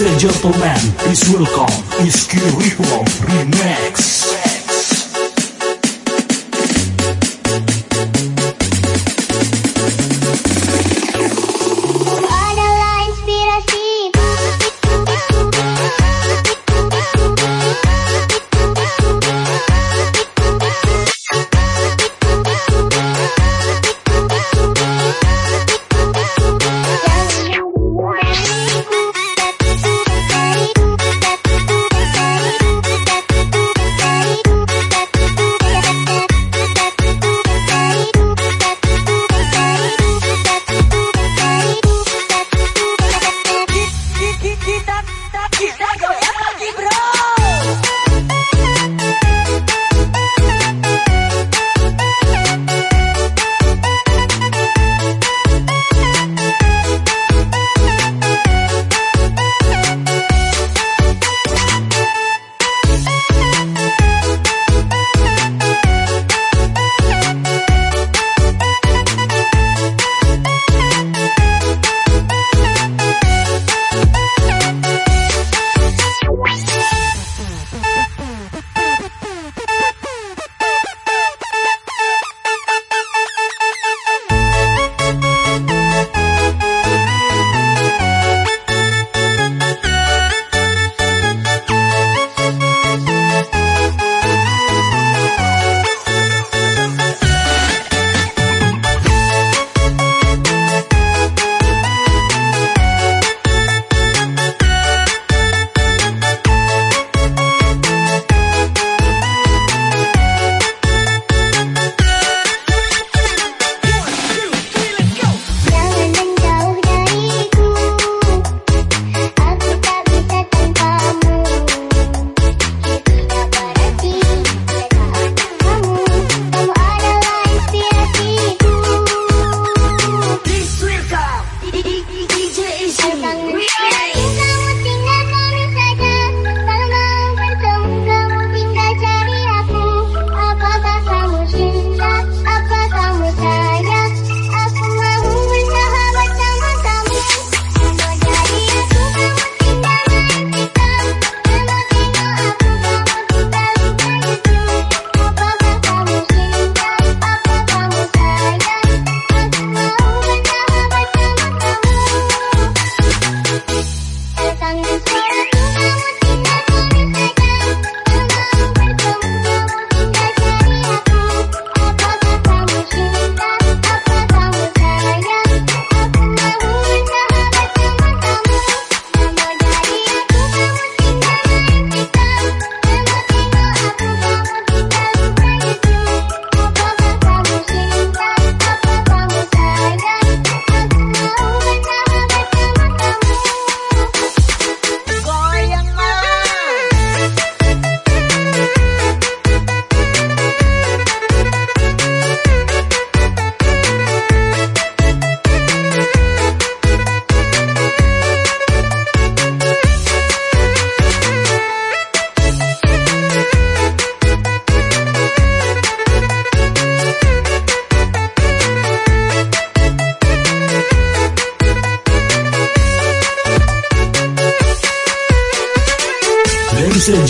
Ladies and gentlemen, it's welcome, it's Kirihom Remix.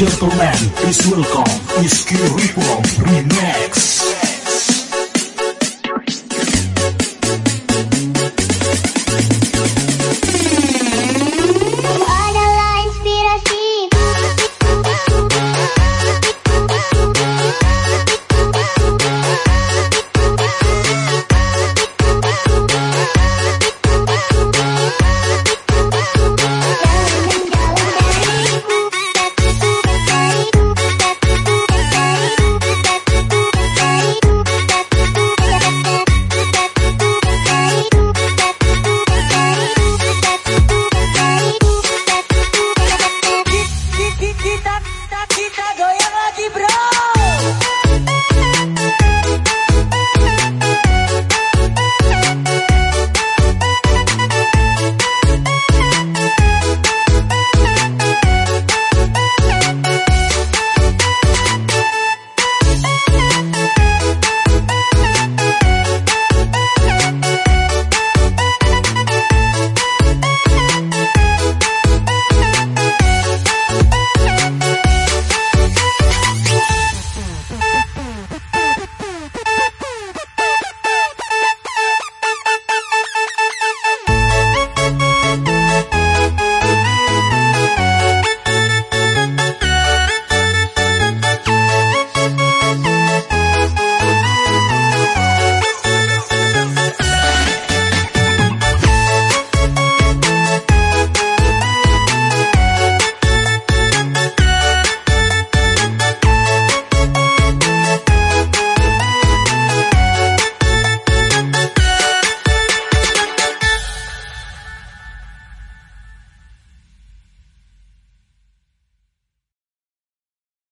gentlemen, please welcome Whiskey Rico Remix.